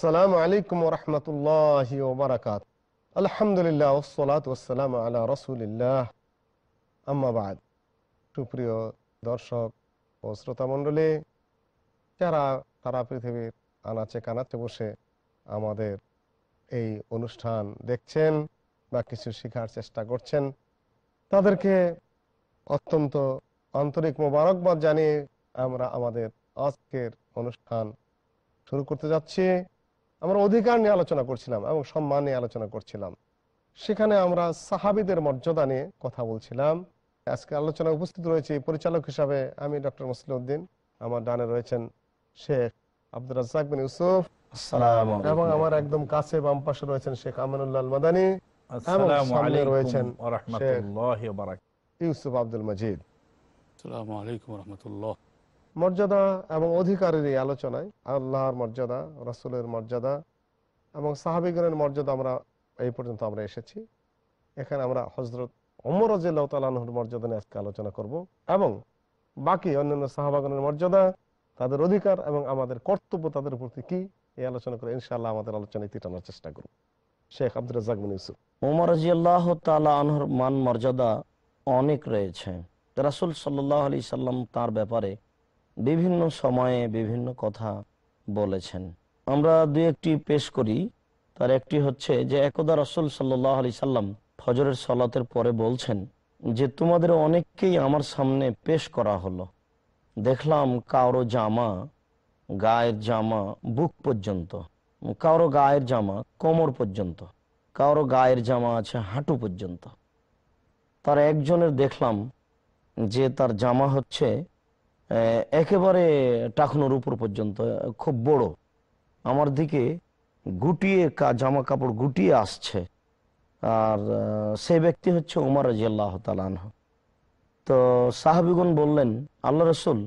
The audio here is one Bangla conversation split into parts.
আসসালামু আলাইকুম রহমতুল্লাহ ওবরাকাত আলহামদুলিল্লাহ ওসলাত ওসালাম আলা রসুলিল্লাহ। আম্মাবাদ সুপ্রিয় দর্শক ও শ্রোতা মণ্ডলী, যারা সারা পৃথিবীর আনাচে কানাচে বসে আমাদের এই অনুষ্ঠান দেখছেন বা কিছু শেখার চেষ্টা করছেন, তাদেরকে অত্যন্ত আন্তরিক মোবারকবাদ জানিয়ে আমরা আমাদের আজকের অনুষ্ঠান শুরু করতে যাচ্ছি। আমরা অধিকার নিয়ে আলোচনা করছিলাম এবং সম্মান নিয়ে আলোচনা করছিলাম। সেখানে আমরা সাহাবিদের মর্যাদা নিয়ে কথা বলছিলাম। আজকে আলোচনা উপস্থিত রয়েছে পরিচালক হিসাবে আমি ডক্টর মুসলিউদ্দিন আমার ডানে রয়েছেন শেখ আব্দুর রাজ্জাক বিন ইউসুফ এবং আমার একদম কাছে বাম পাশে রয়েছেন শেখ আমিনুল্লাহ মাদানী সামনে রয়েছেন ইউসুফ আব্দুল মজিদ। আসসালামু আলাইকুম রহমতুল্লাহ। মর্যাদা এবং অধিকারের এই আলোচনায় আল্লাহর মর্যাদা, রাসুলের মর্যাদা এবং সাহাবিগণের মর্যাদা আমরা এই পর্যন্ত আমরা এসেছি। এখানে আমরা হজরত অমর রাজিল্লাহ তালাহর মর্যাদা নিয়ে আজকে আলোচনা করব এবং বাকি অন্যান্য সাহাবাগণের মর্যাদা, তাদের অধিকার এবং আমাদের কর্তব্য তাদের প্রতি কি এই আলোচনা করে ইনশাআল্লাহ আমাদের আলোচনায় ইতি টানার চেষ্টা করব। শেখ আব্দুল রাজাক ইউসুফ। ওমর রাজিয়াল্লাহ তালা আনহর মান মর্যাদা অনেক রয়েছে। রাসুল সাল্লাহ আলি সাল্লাম তার ব্যাপারে বিভিন্ন সময়ে বিভিন্ন কথা বলেছেন। আমরা দু একটি পেশ করি। তার একটি হচ্ছে যে, একদা রসুল সাল্লাহ আলি সাল্লাম ফজরের সলাতের পরে বলছেন যে, তোমাদের অনেককেই আমার সামনে পেশ করা হলো। দেখলাম কারও জামা গায়ের জামা বুক পর্যন্ত, কারও গায়ের জামা কোমর পর্যন্ত, কারও গায়ের জামা আছে হাঁটু পর্যন্ত। তার একজনের দেখলাম যে, তার জামা হচ্ছে একেবারে টাকনোর উপর পর্যন্ত খুব বড়। আমার দিকে গুটিয়ে জামা কাপড় গুটিয়ে আসছে। আর সেই ব্যক্তি হচ্ছে উমার রাজিয়াল্লাহ তালানহ তো সাহাবিগুন বললেন, আল্লাহ রসুল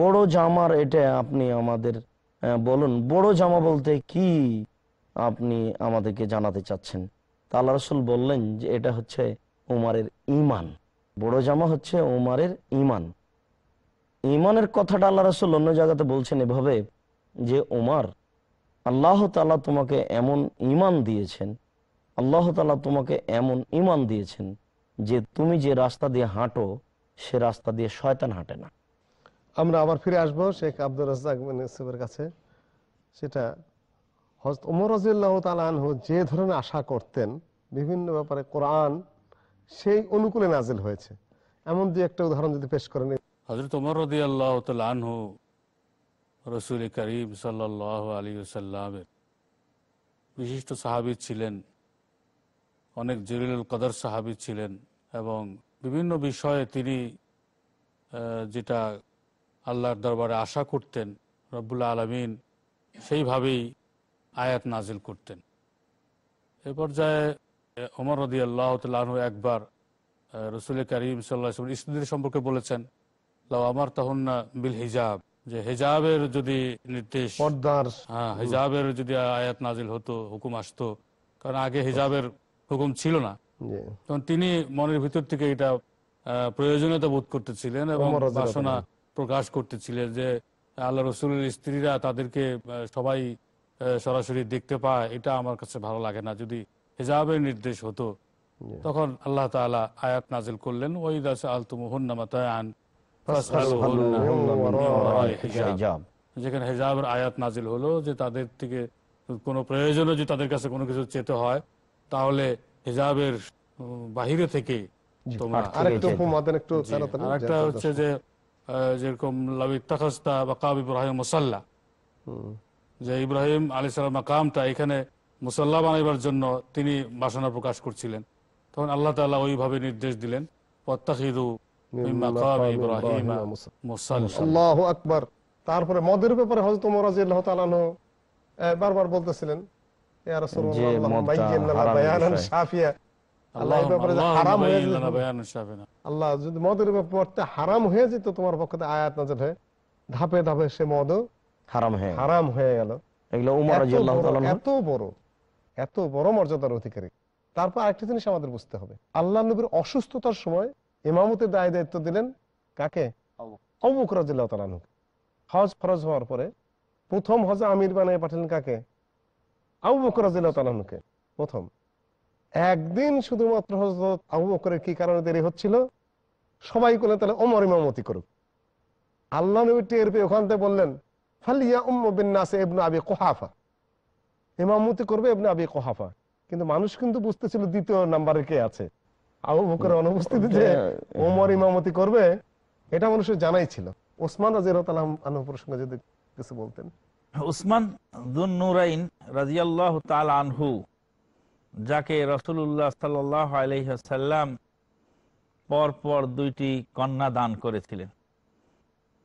বড় জামার এটা আপনি আমাদের বলুন, বড় জামা বলতে কি আপনি আমাদেরকে জানাতে চাচ্ছেন? তা আল্লাহ রসুল বললেন যে, এটা হচ্ছে উমারের ইমান বড় জামা হচ্ছে উমারের ইমান ইমানের কথাটা আল্লাহ রসুল অন্য জায়গাতে বলছেন এভাবে যে উমার আল্লাহ তালা তোমাকে এমন ইমান দিয়েছেন, আল্লাহ তালা তোমাকে এমন ইমান দিয়েছেন যে, তুমি যে রাস্তা দিয়ে হাঁটো, সে রাস্তা দিয়ে শয়তান হাঁটে না। আমরা আবার ফিরে আসব শেখ আব্দুল রাজ্জাক বিন কাছে। সেটা হজরত ওমর রাজিউল্লাহ তালানহু যে ধরনের আশা করতেন, বিভিন্ন ব্যাপারে কোরআন সেই অনুকূলে নাজিল হয়েছে। এমন দুই একটা উদাহরণ যদি পেশ করেন। হজরত উমর রদি আল্লাহ আনহু রসুল করিম সাল্লাহ আলী সাল্লামের বিশিষ্ট সাহাবি ছিলেন, অনেক জলিলুল কদর সাহাবি ছিলেন এবং বিভিন্ন বিষয়ে তিনি যেটা আল্লাহর দরবারে আশা করতেন রব্বুল্লা আলমিন সেইভাবেই আয়াত নাজিল করতেন। এ পর্যায়ে ওমর রদি আল্লাহ তালু একবার রসুল করিম সাল্লাহ স্ত্রীদের সম্পর্কে বলেছেন লাও আমার তখন বিল হিজাব যে হিজাবের যদি নির্দেশ পর্দার হ্যাঁ হিজাবের যদি আয়াত নাজিল হতো হুকুম আসতো কারণ আগে হিজাবের হুকুম ছিল না। তখন তিনি মনের ভিতর থেকে এটা প্রয়োজনীয়তা বোধ করতেছিলেন এবং বাসনা প্রকাশ করতেছিলেন যে আল্লাহ রসুলের স্ত্রীরা তাদেরকে সবাই সরাসরি দেখতে পায় এটা আমার কাছে ভালো লাগে না। যদি হিজাবের নির্দেশ হতো তখন আল্লাহ তাআলা আয়াত নাজিল করলেন ওই দাস আলতুমুহুন্না মাতায়ান ফাসআলুহুন্না যেখানে হেজাবের আয়াত নাজিল হলো যে তাদের থেকে কোনো প্রয়োজনে যদি তাদের কাছে কোনো কিছু চেতে হয় তাহলে হেজাবের বাহিরে থেকে আরেকটু হচ্ছে যে যেরকম লাবি বা কাব ইব্রাহিম মুসাল্লা। যে ইব্রাহিম আলী সালাম মাকামটা এখানে মুসাল্লা বানাইবার জন্য তিনি বাসনা প্রকাশ করছিলেন। তখন আল্লাহ তাআলা ওইভাবে নির্দেশ দিলেন পত্তাখিদু মাকাম ইব্রাহিম মুসাল্লা আল্লাহু আকবার। তারপরে মদের ব্যাপারে তাআলা বারবার বলতেছিলেন ইয়া আল্লাহ ব্যাপারে হারাম হয়ে বায়িন যেত- বায়ানান শাফিনা। আল্লাহ যদি মদের ব্যাপারটা হারাম হয়ে যেত তোমার পক্ষে আয়াত নাজিল হয়ে ধাপে ধাপে সে মদ হারাম হ্যাঁ হারাম হয়ে গেল। এগুলো উমর এত তাআলা এত বড় এত বড় মর্যাদার অধিকারী। তারপর আরেকটা জিনিস আমাদের বুঝতে হবে। আল্লাহ নবীর অসুস্থতার সময় ইমামতের দায় দায়িত্ব দিলেন কাকে? অবুক রাজিল্লাহ হজ ফরজ হওয়ার পরে প্রথম হজে আমির বানিয়ে পাঠালেন কাকে? আবু বকর রাজিল্লাহকে প্রথম। একদিন শুধুমাত্র হজরত আবু বকরের কি কারণে দেরি হচ্ছিল? সবাই করলেন তাহলে অমর ইমামতি করুক। আল্লাহ নবী টের পেয়ে ওখান থেকে বললেন ফালিয়া উম্ম আবি কোহাফা। ইমামতি করবে ইবনে আবি কোহাফা। কিন্তু মানুষ কিন্তু বুঝতেছিল দ্বিতীয় নাম্বারে কে আছে। আবু বকরের অনুপস্থিতিতে ওমর ইমামতি করবে এটা মানুষের জানাই ছিল। ওসমান রাজিয়াল আনহু প্রসঙ্গে যদি কিছু বলতেন। উসমান দুন নুরাইন রাজিয়াল্লাহ তাল আনহু যাকে রসুল্লাহ সাল্লাহ আলহ্লাম পর পর দুইটি কন্যা দান করেছিলেন।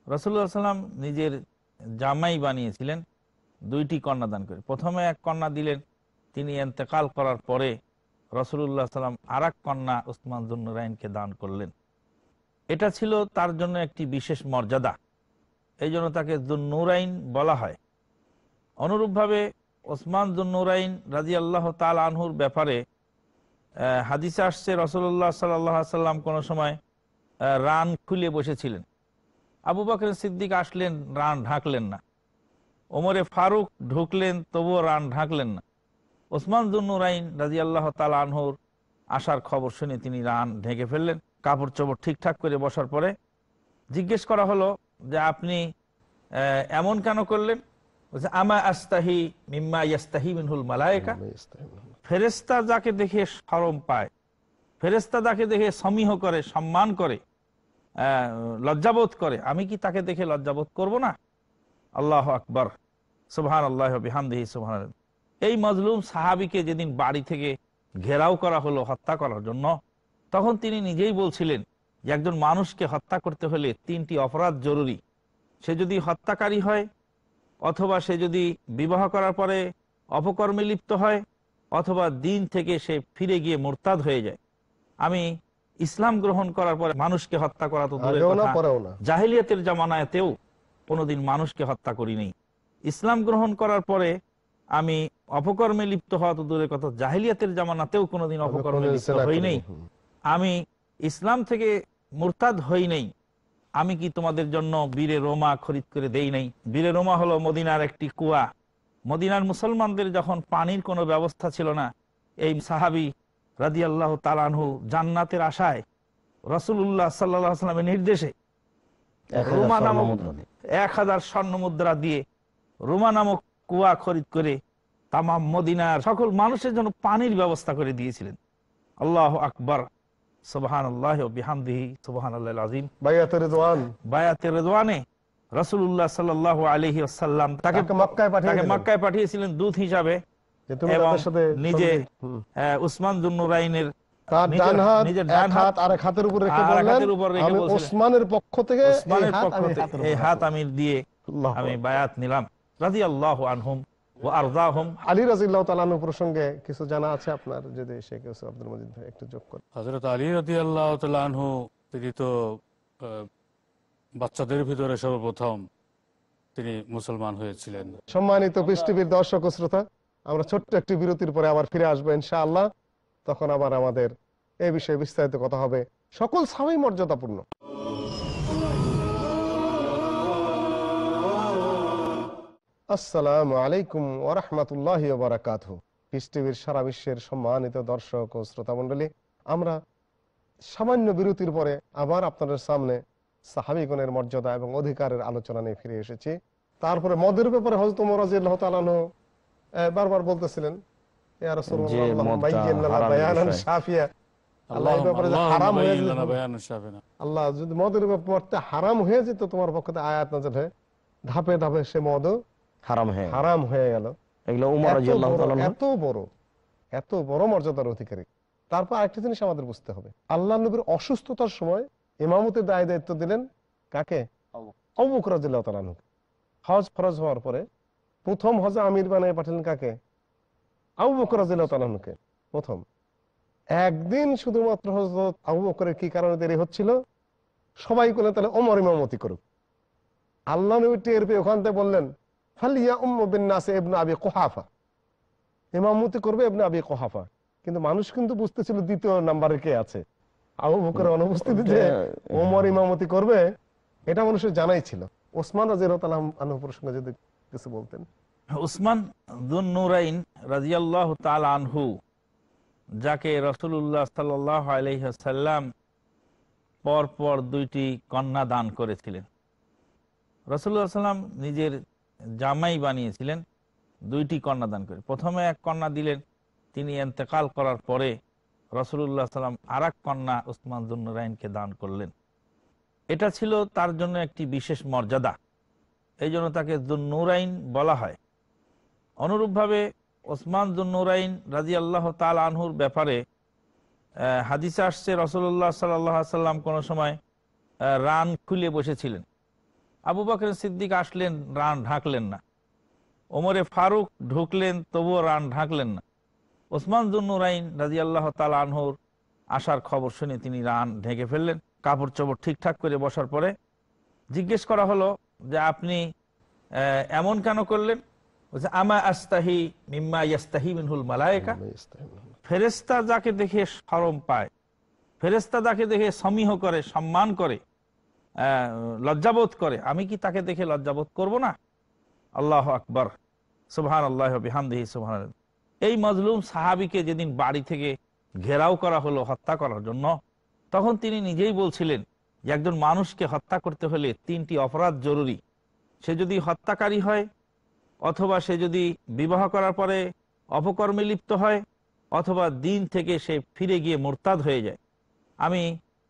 রসুল্লাহ সাল্লাম নিজের জামাই বানিয়েছিলেন দুইটি কন্যা দান করে। প্রথমে এক কন্যা দিলেন তিনি এন্তেকাল করার পরে রসুল্লাহ সাল্লাম আর কন্যা উসমান দুন্নুরাইনকে দান করলেন। এটা ছিল তার জন্য একটি বিশেষ মর্যাদা। এই জন্য তাকে দুন্নুরাইন বলা হয়। অনুরূপভাবে ওসমান জুন্নুরাইন রাজি আল্লাহ তাল আনহুর ব্যাপারে হাদিসে আসছে রসল্লাহ সাল্লাহ সাল্লাম কোনো সময় রান খুলে বসেছিলেন। আবু বকর সিদ্দিক আসলেন, রান ঢাকলেন না। ওমরে ফারুক ঢুকলেন, তবুও রান ঢাকলেন না। ওসমান জুন্নুরাইন রাজি আল্লাহ তাল আনহুর আসার খবর শুনে তিনি রান ঢেকে ফেললেন। কাপড় চোপড় ঠিকঠাক করে বসার পরে জিজ্ঞেস করা হলো যে আপনি এমন কেন করলেন? আমা আস্তাহি মিম্মা ইয়াস্তাহি মিনহুল মালায়েকা। ফেরেস্তা যাকে দেখে সরম পায় ফেরেস্তা যাকে দেখে সমীহ করে সম্মান করে লজ্জাবোধ করে আমি কি তাকে দেখে লজ্জাবোধ করব না? আল্লাহ আকবর। সুবহান আল্লাহ বিহামদিহি সুবহান এই মজলুম সাহাবিকে যেদিন বাড়ি থেকে ঘেরাও করা হলো হত্যা করার জন্য তখন তিনি নিজেই বলছিলেন যে একজন মানুষকে হত্যা করতে হলে তিনটি অপরাধ জরুরি। সে যদি হত্যাকারী হয় অথবা সে যদি বিবাহ করার পরে অপকর্মে লিপ্ত হয় অথবা দিন থেকে সে ফিরে গিয়ে মোরতাদ হয়ে যায়। আমি ইসলাম গ্রহণ করার পরে মানুষকে হত্যা করা তো জাহিলিয়াতের জামানাতেও কোনোদিন মানুষকে হত্যা করিনি। ইসলাম গ্রহণ করার পরে আমি অপকর্মে লিপ্ত হওয়া তো দূরের কথা। জাহিলিয়াতের জামানাতেও কোনোদিন অপকর্মে লিপ্ত হই। নেই। আমি ইসলাম থেকে মুরতাদ হই নেই। আমি কি তোমাদের জন্য বীরে রোমা খরিদ করে দেই নাই? বীরে রোমা হলো মদিনার একটি কুয়া। মদিনার মুসলমানদের যখন পানির কোনো ব্যবস্থা ছিল না এই সাহাবি রাদি আল্লাহ তালানহু জান্নাতের আশায় রসুল্লাহ সাল্লাহ সাল্লামের নির্দেশে রোমা নামক এক হাজার স্বর্ণ মুদ্রা দিয়ে রোমা নামক কুয়া খরিদ করে তামাম মদিনার সকল মানুষের জন্য পানির ব্যবস্থা করে দিয়েছিলেন। আল্লাহ আকবর। সুবহান আল্লাহ বিহামদিহি। সুবহান আজিম বায়াতে রসুল্লাহ সাল্লাহ আলহি আসাল্লাম তাকে তাকে মক্কায় পাঠিয়েছিলেন দূত হিসাবে নিজে উসমান জুন্নুরাইনের হাত পক্ষ পক্ষ আমি দিয়ে আমি বায়াত নিলাম। রাজি আল্লাহ আনহুম ও আরদাহুম। আলী রাজিল্লাহ তালানু প্রসঙ্গে কিছু জানা আছে আপনার? যদি শেখ ইউসুফ আব্দুল মজিদ ভাই একটু যোগ করেন। হজরত আলী আল্লাহ তিনি তো আহ, বাচ্চাদের ভিতরে সর্বপ্রথম তিনি মুসলমান হয়েছিলেন। সম্মানিত টিভির দর্শক শ্রোতা আমরা ছোট্ট একটি বিরতির পরে আবার ফিরে আসব ইনশাআল্লাহ। তখন আবার আমাদের এই বিষয়ে বিস্তারিত কথা হবে। সকল সাবাই মর্যাদাপূর্ণ। আসসালামু আলাইকুম ওরহমতুল্লাহ বারাকাত পিস টিভির সারা বিশ্বের সম্মানিত দর্শক ও শ্রোতা মণ্ডলী আমরা সামান্য বিরতির পরে আবার আপনাদের সামনে সাহাবিগণের মর্যাদা এবং অধিকারের আলোচনা নিয়ে ফিরে এসেছি তারপরে মদের ব্যাপারে হজরত মরাজিল্লাহ তালানো বারবার বলতেছিলেন ইয়া। আল্লাহ হয়ে। আল্লাহ যদি মদের ব্যাপারটা হারাম হয়ে যেত তোমার পক্ষে আয়াত নাজেল হয়ে ধাপে ধাপে সে মদ হারাম হ্যাঁ হারাম হয়ে গেল। এগুলো উমর এত রাদিয়াল্লাহু বড়- তাআলা এত বড় এত বড় মর্যাদার অধিকারী। তারপর আরেকটা জিনিস আমাদের বুঝতে হবে। আল্লাহ নবীর অসুস্থতার সময় ইমামতের দায় দায়িত্ব দিলেন কাকে? রাদিয়াল্লাহু হজ ফরজ হওয়ার পরে প্রথম হজে আমির বানিয়ে পাঠালেন কাকে? আবু বকর তাআলা প্রথম। একদিন শুধুমাত্র হজরত আবু বকরের কি কারণে দেরি হচ্ছিল? সবাই করলেন তাহলে অমর ইমামতি করুক। আল্লাহ নবী টের পেয়ে ওখান থেকে বললেন ফালিয়া উম্ম বিন্নাসে ইবনে আবি কুহাফা। ইমামতি করবে ইবনে আবি কুহাফা। কিন্তু মানুষ কিন্তু বুঝতেছিল দ্বিতীয় নাম্বারে কে আছে। আবু বকরের অনুপস্থিতিতে ওমর ইমামতি করবে এটা মানুষের জানাই ছিল। ওসমান রাজিয়াল্লাহু তাআলা আনহু প্রসঙ্গে যদি কিছু বলতেন। উসমান দুন নুরাইন রাজিয়াল্লাহ তাল আনহু যাকে রসুল্লাহ সাল্লাহ আলহ্লাম পর দুইটি কন্যা দান করেছিলেন। রসুল্লাহ সাল্লাম নিজের জামাই বানিয়েছিলেন, দুইটি কন্যা দান করে। প্রথমে এক কন্যা দিলেন, তিনি এন্তেকাল করার পরে রসুল্লাহ সাল্লাম আর এক কন্যা উসমান দুন্নুরাইনকে দান করলেন। এটা ছিল তার জন্য একটি বিশেষ মর্যাদা। এই জন্য তাকে দুন্নুরাইন বলা হয়। অনুরূপভাবে ওসমান জুন্নুরাইন রাজি আল্লাহ তাল আনহুর ব্যাপারে হাদিসে আসছে রসুল্লাহ সাল্লাহ সাল্লাম কোনো সময় রান খুলে বসেছিলেন। আবু বকর সিদ্দিক আসলেন রান ঢাকলেন না। ওমরে ফারুক ঢুকলেন তবুও রান ঢাকলেন না। ওসমান জুন্নুরাইন রাজি আল্লাহ তাল আনহুর আসার খবর শুনে তিনি রান ঢেকে ফেললেন। কাপড় চোপড় ঠিকঠাক করে বসার পরে জিজ্ঞেস করা হলো যে আপনি এমন কেন করলেন? বলছে আমা আস্তাহি মিম্মা ইয়াস্তাহি মিনহুল মালায়েকা। ফেরেস্তা যাকে দেখে সরম পায় ফেরেস্তা যাকে দেখে সমীহ করে সম্মান করে লজ্জাবোধ করে। আমি কি তাকে দেখে লজ্জাবোধ করব না? আল্লাহ আকবর। সুবহান আল্লাহ বিহামদিহি সুবহান এই মজলুম সাহাবিকে যেদিন বাড়ি থেকে ঘেরাও করা হলো হত্যা করার জন্য, তখন তিনি নিজেই বলছিলেন যে একজন মানুষকে হত্যা করতে হলে তিনটি অপরাধ জরুরি। সে যদি হত্যাকারী হয়, অথবা সে যদি বিবাহ করার পরে অপকর্মে লিপ্ত হয়, অথবা দিন থেকে সে ফিরে গিয়ে মোরতাদ হয়ে যায়। আমি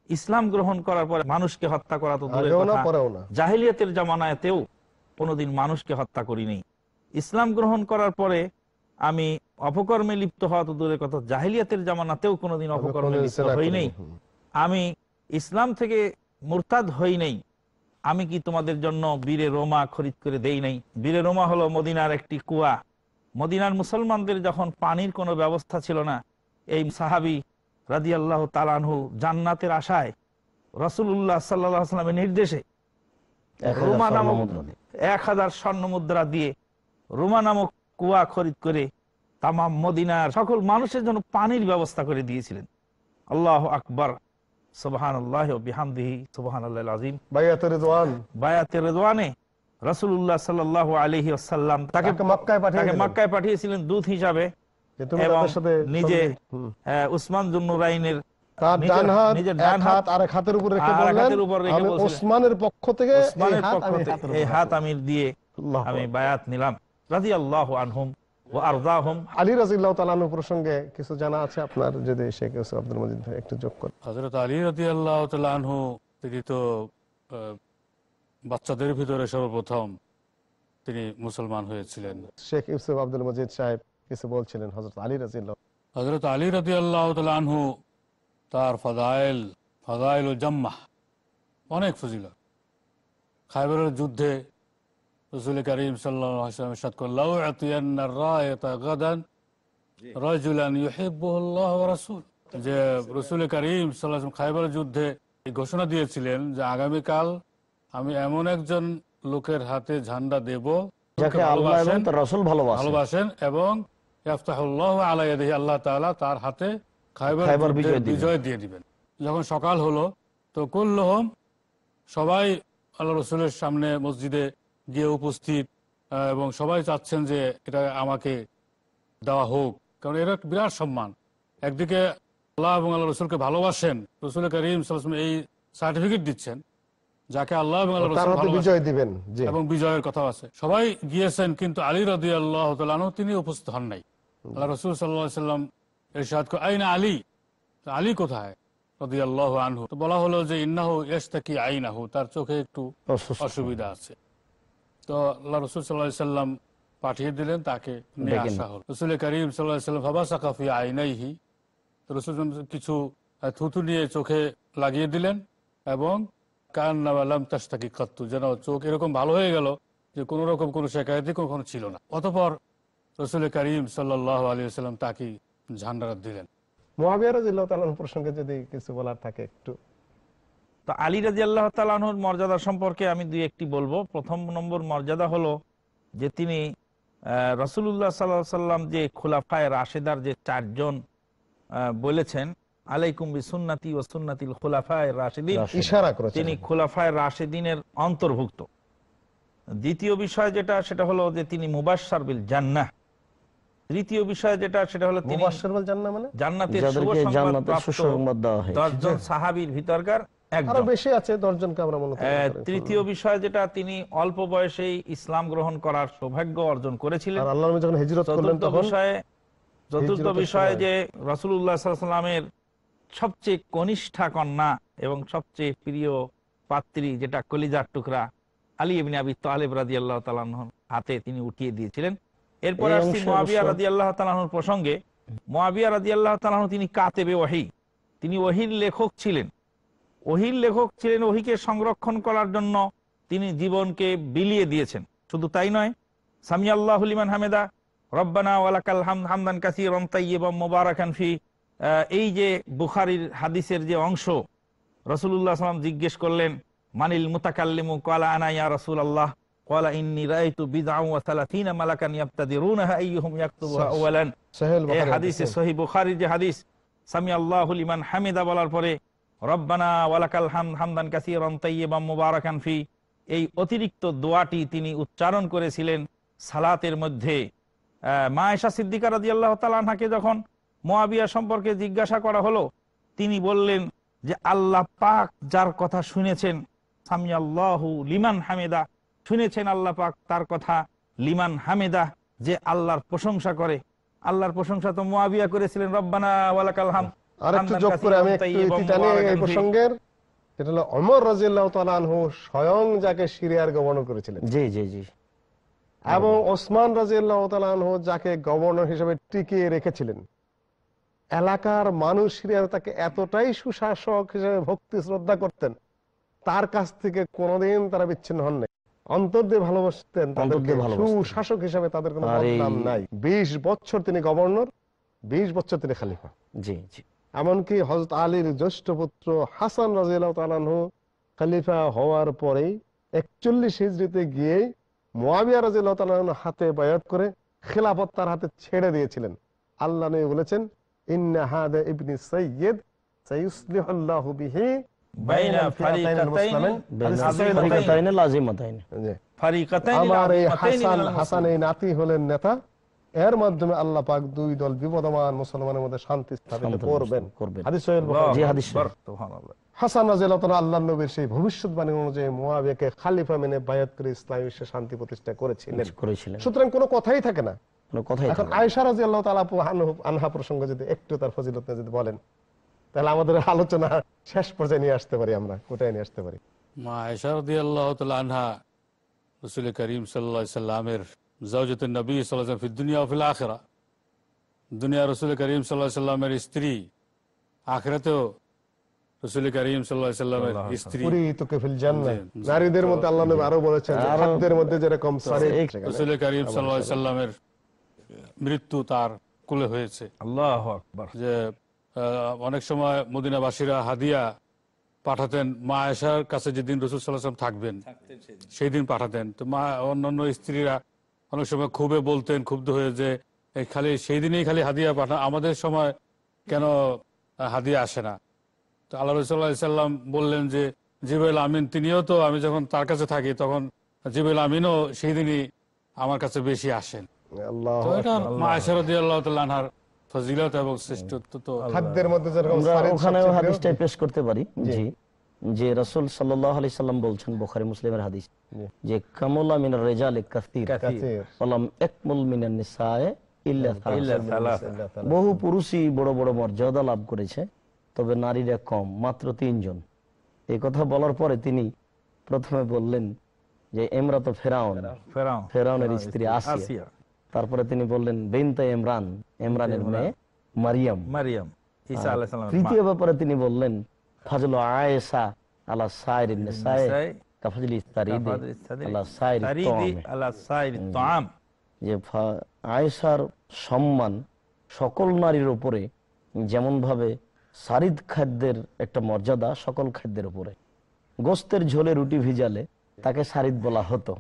ইসলাম গ্রহণ করার পরে মানুষকে হত্যা করা তো জাহিলিয়াতের জামানাতেও কোনোদিন মানুষকে হত্যা করিনি। ইসলাম গ্রহণ করার পরে আমি অপকর্মে লিপ্ত হওয়া তো দূরের কথা। জাহিলিয়াতের জামানাতেও কোনোদিন অপকর্মে লিপ্ত হই নেই। আমি ইসলাম থেকে মুরতাদ হই নেই। আমি কি তোমাদের জন্য বীরে রোমা খরিদ করে দেই নাই? বীরে রোমা হলো মদিনার একটি কুয়া। মদিনার মুসলমানদের যখন পানির কোনো ব্যবস্থা ছিল না এই সাহাবি রাজি আল্লাহ তালানহু জান্নাতের আশায় রসুল্লাহ সাল্লামের নির্দেশে রোমা নামক এক হাজার স্বর্ণ মুদ্রা দিয়ে রোমা নামক কুয়া খরিদ করে তামাম মদিনার সকল মানুষের জন্য পানির ব্যবস্থা করে দিয়েছিলেন। আল্লাহ আকবর। সুবহান আল্লাহ বিহামদিহি। সুবহান আল্লাহ আজিম বায়াতে রেদওয়ানে রসুল্লাহ সাল্লাহ আলহি আসাল্লাম তাকে মক্কায় পাঠিয়েছিলেন দূত হিসাবে। এবং নিজে। আহ, উসমান জুন্নুরাইনের তার ডান হাত ডান হাত হাত আর হাতের উপর রেখে বললেন হাতের উপর রেখে আমি ওসমানের পক্ষ থেকে এই পক্ষ থেকে এই হাত রাখলাম। দিয়ে আমি বায়াত নিলাম। রাজি আনহুম ও আরদাহুম। আলী রাজিল্লাহ তালানু প্রসঙ্গে কিছু জানা আছে আপনার যদি শেখ ইউসুফ আব্দুল মজিদ ভাই একটু যোগ করেন। আলী আনহু তিনি তো আহ, বাচ্চাদের ভিতরে সর্বপ্রথম তিনি মুসলমান হয়েছিলেন। শেখ ইউসুফ আব্দুল মজিদ সাহেব কিছু বলছিলেন হজরত আলী রাজিল্লাহ হজরত আলী রদি আল্লাহ আনহু তার ফদাইল ও জাম্মাহ অনেক ফজিল খাইবারের যুদ্ধে রসুল করিম সাদ রাজুলান রাসূল যে রসুল করিম খাইবার যুদ্ধে ঘোষণা দিয়েছিলেন যে আগামীকাল আমি এমন একজন লোকের হাতে ঝান্ডা দেব যাকে আল্লাহ এবং ভালোবাসেন তার রসুল ভালোবাসেন ভালোবাসেন এবং আল্লাহ তার হাতে খাইবার বিজয় দিয়ে দিবেন। যখন সকাল হলো তো কুল্লহম সবাই আল্লাহ রসুলের সামনে মসজিদে গিয়ে উপস্থিত এবং সবাই চাচ্ছেন যে এটা আমাকে দেওয়া হোক। কারণ এর একটা বিরাট সম্মান। একদিকে আল্লাহ এবং আল্লাহ রসুলকে ভালোবাসেন রসুল করিম এই সার্টিফিকেট দিচ্ছেন যাকে আল্লাহ এবং বিজয় দিবেন এবং বিজয়ের কথা আছে। সবাই গিয়েছেন কিন্তু আলী রাদি আল্লাহ তিনি উপস্থিত হন নাই। আল্লাহ রসুল সাল্লাহ সাল্লাম এরশাদ আইনা আলী? আলী কোথায়? রদি আনহু। তো বলা হলো যে ইন্নাহু আইনাহু। তার চোখে একটু অসুবিধা আছে। তো আল্লাহ রসুল সাল্লাহ সাল্লাম পাঠিয়ে দিলেন তাকে নিয়ে আসা হল। রসুল করিম সাল্লাহ সাল্লাম ভাবা সাকাফি আইনাইহি? রসুল কিছু থুতু নিয়ে চোখে লাগিয়ে দিলেন এবং কান নাম তাস্তাকি কাত্তু। যেন চোখ এরকম ভালো হয়ে গেল যে কোন রকম কোনো শেখায়তি কখনো ছিল না। অতপর রসুল করিম সাল্লাহ আলী সাল্লাম তাকে ঝান্ডা দিলেন। মহাবিয়া রাজিল্লাহ তালানু প্রসঙ্গে যদি কিছু বলার থাকে একটু। তো আলী রাজি আল্লাহ তালাহুর মর্যাদা সম্পর্কে আমি দুই একটি বলব। প্রথম নম্বর মর্যাদা হলো যে তিনি রসুল্লাহ সাল্লাহ সাল্লাম যে খোলাফায় রাশেদার যে চারজন আহ, বলেছেন আলাইকুম বি সুন্নাতি ও সুন্নাতিল খোলাফায় রাশেদিন। রাশেদ। ইশারা করেছেন। তিনি খোলাফায় রাশেদিনের অন্তর্ভুক্ত। দ্বিতীয় বিষয় যেটা সেটা হলো যে তিনি মুবাসার বিল জান্নাহ। তৃতীয় বিষয় যেটা সেটা হলো মানে? জান্নাতের দশজন সাহাবীর ভিতরকার মনে তৃতীয় বিষয় যেটা তিনি অল্প বয়সেই ইসলাম গ্রহণ করার সৌভাগ্য অর্জন করেছিলেন। আর আল্লাহ নবী যখন হিজরত করলেন চতুর্থ বিষয়ে চতুর্থ বিষয়ে যে রসুল্লাহ সাল্লামের সবচেয়ে কনিষ্ঠা কন্যা এবং সবচেয়ে প্রিয় পাত্রী যেটা কলিজার টুকরা আলী ইবনে আবি তালেব রাজি আল্লাহ তালাহর হাতে তিনি উঠিয়ে দিয়েছিলেন। এরপর আসছি অংশে মোয়াবিয়া রাজি আল্লাহ তালাহর প্রসঙ্গে মোয়াবিয়া রাজি আল্লাহ তালাহ তিনি কাতেবে ওয়াহি। তিনি ওহির লেখক ছিলেন। ওহির লেখক ছিলেন ওহিকে সংরক্ষণ করার জন্য তিনি জীবনকে বিলিয়ে দিয়েছেন। শুধু তাই নয় সামি আল্লাহ লিমান হামেদা রব্বানা ওয়ালাকাল হাম হামদান কাসির এবং মোবারাকান ফি এই যে বুখারির হাদিসের যে অংশ রসুল্লাহ সাল্লাম জিজ্ঞেস করলেন মানিল মুতাকাল্লিমু? কলা আনা ইয়া রসুল আল্লাহ মালাকান ইয়াবতাদিরুনাহা আইয়ুহুম ইয়াকতুবুহা এই হাদিসে। সহি বুখারীর যে হাদিস সামি আল্লাহ লিমান হামিদা বলার পরে রব্বানা ওয়ালাকাল হাম হামদান কাসিরান মুবারাকান ফি এই অতিরিক্ত দোয়াটি তিনি উচ্চারণ করেছিলেন সালাতের মধ্যে। মা আয়েশা সিদ্দিকা রাদিয়াল্লাহু তাআলা আনহাকে যখন মুয়াবিয়া সম্পর্কে জিজ্ঞাসা করা হলো তিনি বললেন যে আল্লাহ পাক যার কথা শুনেছেন সামি আল্লাহু লিমান হামিদা শুনেছেন আল্লাহ পাক তার কথা লিমান হামিদা যে আল্লাহর প্রশংসা করে। আল্লাহর প্রশংসা তো মুয়াবিয়া করেছিলেন রব্বানা ওয়ালাকাল হাম আর একটু যোগ করে আমি একটু ইতি টানি এই প্রসঙ্গের সেটা হলো অমর রাজিয়াল্লাহ তালানহু স্বয়ং যাকে সিরিয়ার গভর্নর করেছিলেন। জি জি জি। এবং ওসমান রাজিয়াল্লাহ তালানহু যাকে গভর্নর হিসেবে টিকিয়ে রেখেছিলেন। এলাকার মানুষ সিরিয়ার তাকে এতটাই সুশাসক হিসেবে ভক্তি শ্রদ্ধা করতেন তার কাছ থেকে কোনোদিন তারা বিচ্ছিন্ন হন নাই অন্তর দিয়ে ভালোবাসতেন। সুশাসক হিসেবে তাদের কোনো নাই। বিশ বছর তিনি গভর্নর বিশ বছর তিনি খালিফা। জি জি। এমনকি হজরত আলীর জ্যেষ্ঠ পুত্র হাসান রাজিয়াল তালানহু খলিফা হওয়ার পরেই একচল্লিশ হিজড়িতে গিয়ে মোয়াবিয়া রাজিয়াল তালানহু হাতে বায়াত করে খেলাফত তার হাতে ছেড়ে দিয়েছিলেন। আল্লাহ নবী বলেছেন ইন্না হাদা ইবনি সাইয়ুসলিহুল্লাহু বিহি এর মাধ্যমে আল্লাহ পাক দুই দল বিবদমান মুসলমানের মধ্যে শান্তি স্থাপিত করবেন। করবেন। হাদিস সহিহ বুখারী। আল্লাহু জি, হাদিস আকবার, শরীফ। সুবহানাল্লাহ। হাসান আল্লাহ নবীর সেই ভবিষ্যৎবাণী অনুযায়ী মুয়াবিয়াকে খালিফা মেনে বায়াত করে ইসলামী বিশ্বে শান্তি প্রতিষ্ঠা করেছিলেন। সুতরাং কোনো কথাই থাকে না। কোনো কথাই এখন তাআলা আপু আনহু- আনহা প্রসঙ্গে যদি একটু তার ফজিলত যদি বলেন। তাহলে আমাদের আলোচনা শেষ পর্যায়ে নিয়ে আসতে পারি আমরা কোটায় নিয়ে আসতে পারি? মা আল্লাহ আনহা রসুল করিম সাল্লা সাল্লামের জাউজত নবী সাল্লাম দুনিয়া ফিল আখেরা। দুনিয়া রসুল করিম সাল্লাহ সাল্লামের স্ত্রী আখেরাতেও রসুল করিম সাল্লামের স্ত্রী। পুরি তোকে ফিল জান্নাহ। জি, জি। নারীদের মধ্যে আল্লাহ নবী আরও বলেছেন খাদ্যের মধ্যে যেরকম সারি রসুল করিম সাল্লামের মৃত্যু তার কুলে হয়েছে। আল্লাহু আকবার। যে অনেক সময় মদিনাবাসীরা হাদিয়া পাঠাতেন মা আয়েশার কাছে যেদিন রসুল সাল্লাম থাকবেন সেই দিন পাঠাতেন। তো মা অন্যান্য স্ত্রীরা অনেক সময় খুবই বলতেন ক্ষুব্ধ হয়ে যে খালি সেই দিনেই খালি হাদিয়া পাঠা আমাদের সময় কেন হাদিয়া আসে না? তো আল্লাহ রসুল্লাহ সাল্লাম বললেন যে জিবাইল আমিন তিনিও তো আমি যখন তার কাছে থাকি তখন জিবাইল আমিনও সেই দিনই আমার কাছে বেশি আসেন। আল্লাহ তো এটা মা আয়সারদি আল্লাহ তাল্লাহার ফজিলত এবং শ্রেষ্ঠত্ব তো খাদ্যের মধ্যে যেরকম ওখানেও। হাদিসটাই পেশ করতে পারি। জি। যে রসুল সাল্লাম বলছেন বোখারি মুসলিমের হাদিস যে কামুলা মিনার রেজাল কাসির। কাসির। একমুল মিনান নিসায়ে ইল্লা সালাসা। বহু পুরুষই বড় বড় মর্যাদা লাভ করেছে তবে নারীরা কম মাত্র তিনজন। এই কথা বলার পরে তিনি প্রথমে বললেন যে এমরা তো ফেরাউন। ফেরাউন। ফেরাউনের স্ত্রী আসিয়া। তারপরে তিনি বললেন বেনতা ইমরান। ইমরানের মেয়ে মারিয়াম। মারিয়াম ঈসা আলাইহিস সালামের মা। তৃতীয় ব্যাপারে তিনি বললেন ফাজল আয়েশা আলা সাইরিন নিসায়ে কাফাজিল ইস্তারিদি আলা সাইরি আলা সাইরি তোআম। যে আয়েশার সম্মান সকল নারীর উপরে যেমন ভাবে সারিদ খাদ্যের একটা মর্যাদা সকল খাদ্যের উপরে। গোস্তের ঝোলে রুটি ভিজালে তাকে সারিদ বলা হতো।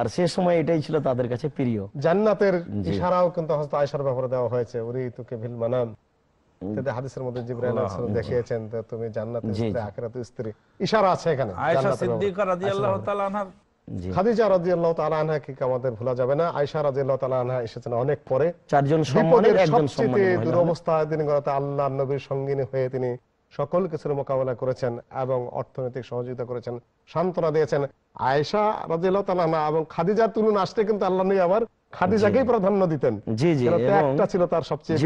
আর সে সময় এটাই ছিল তাদের কাছে প্রিয়। জান্নাতের ইশারাও কিন্তু হযরত আয়েশার ব্যাপারে দেওয়া হয়েছে। উরি তোকে ভিল মানাম হাদিসের মধ্যে জিবরাইল আলাইহিস সালাম দেখিয়েছেন যে তুমি জান্নাতের স্ত্রী আখিরাতের স্ত্রী। ইশারা আছে এখানে আয়েশা সিদ্দিকা রাদিয়াল্লাহু তাআলা খাদিজা কি আমাদের ভোলা যাবে না। আনহা এসেছেন অনেক পরে। চারজন সম্মানের একজন। দুরবস্থায় তিনি নবীর সঙ্গিনী হয়ে তিনি সকল কিছুর মোকাবেলা করেছেন এবং অর্থনৈতিক সহযোগিতা করেছেন সান্ত্বনা দিয়েছেন। আয়েশা রাজিয়াল্লাহ এবং খাদিজার তুলনা আসলে কিন্তু আল্লাহ নবী আবার খাদিজাকেই প্রাধান্য দিতেন। জি জি ত্যাগটা ছিল তার সবচেয়ে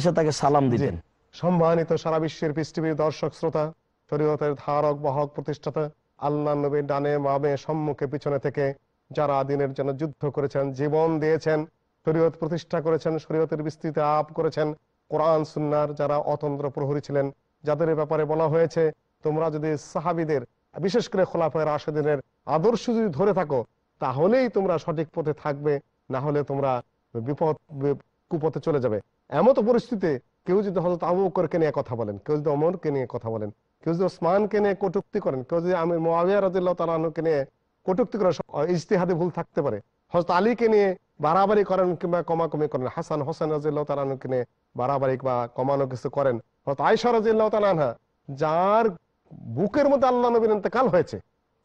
এসে তাকে সালাম দিতেন। সম্মানিত সারা বিশ্বের পৃষ্ঠবীর দর্শক শ্রোতা শরীয়তের ধারক বাহক প্রতিষ্ঠাতা আল্লাহ নবীর ডানে বামে সম্মুখে পিছনে থেকে যারা দিনের জন্য যুদ্ধ করেছেন জীবন দিয়েছেন শরীয়ত প্রতিষ্ঠা করেছেন শরীয়তের বিস্তৃতি আপ করেছেন কোরআন সুন্নার যারা অতন্ত্র প্রহরী ছিলেন যাদের ব্যাপারে বলা হয়েছে, তোমরা যদি সাহাবিদের, বিশেষ করে খোলাফের আশেদিনের আদর্শ যদি ধরে থাকো, তাহলেই তোমরা সঠিক পথে থাকবে, না হলে তোমরা বিপদ কুপথে চলে যাবে। এমত পরিস্থিতিতে কেউ যদি হজরত আবু বকরকে নিয়ে কথা বলেন, কেউ যদি অমরকে নিয়ে কথা বলেন, কেউ যদি ওসমানকে নিয়ে কটুক্তি করেন, কেউ যদি আমি মোয়াবিয়া রাজিল্লাহ তালাহকে নিয়ে কটুক্তি করেন ইজতিহাদে ভুল থাকতে পারে। হজরত আলীকে নিয়ে বাড়াবাড়ি করেন কিংবা কমাকমি করেন, হাসান হোসেন রাজিল্লাহ তালাহকে নিয়ে বাড়াবাড়ি বা কমানো কিছু করেন। হয়তো আয়সা রাজিল্লাহ যার বুকের মধ্যে আল্লাহ নবীর ইন্তেকাল হয়েছে,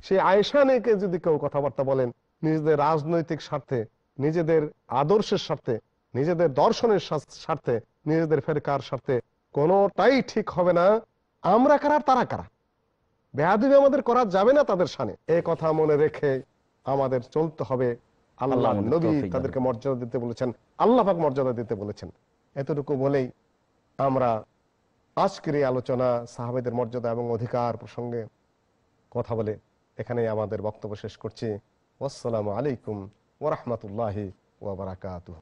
সেই আয়সা নিয়ে যদি কেউ কথাবার্তা বলেন, নিজেদের রাজনৈতিক স্বার্থে, নিজেদের আদর্শের স্বার্থে, নিজেদের দর্শনের স্বার্থে নিজেদের ফেরকার স্বার্থে, কোনোটাই ঠিক হবে না। আমরা কারা তারা কারা? বেয়াদবি আমাদের করা যাবে না তাদের সামনে। এই কথা মনে রেখে আমাদের চলতে হবে। আল্লাহ নবী তাদেরকে মর্যাদা দিতে বলেছেন আল্লাহ পাক মর্যাদা দিতে বলেছেন। এতটুকু বলেই আমরা আজকের এই আলোচনা সাহাবেদের মর্যাদা এবং অধিকার প্রসঙ্গে কথা বলে এখানে আমাদের বক্তব্য শেষ করছি। আসসালামু আলাইকুম ওরহমতুল্লাহি ওবরাকাতুহ